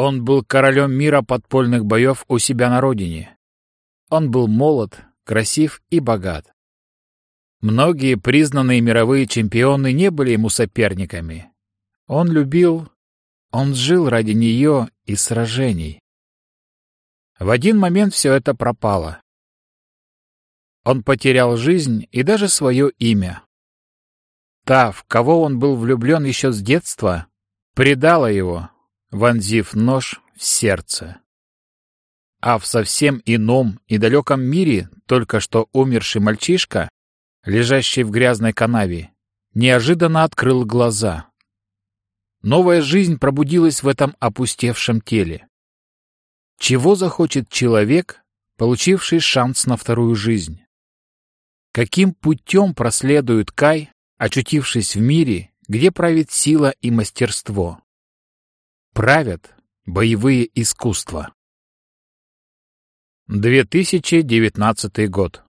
Он был королем мира подпольных боев у себя на родине. Он был молод, красив и богат. Многие признанные мировые чемпионы не были ему соперниками. Он любил, он жил ради нее и сражений. В один момент все это пропало. Он потерял жизнь и даже свое имя. Та, в кого он был влюблен еще с детства, предала его, вонзив нож в сердце. А в совсем ином и далеком мире только что умерший мальчишка, лежащий в грязной канаве, неожиданно открыл глаза. Новая жизнь пробудилась в этом опустевшем теле. Чего захочет человек, получивший шанс на вторую жизнь? Каким путем проследует Кай, очутившись в мире, где правит сила и мастерство? Правят боевые искусства. 2019 год.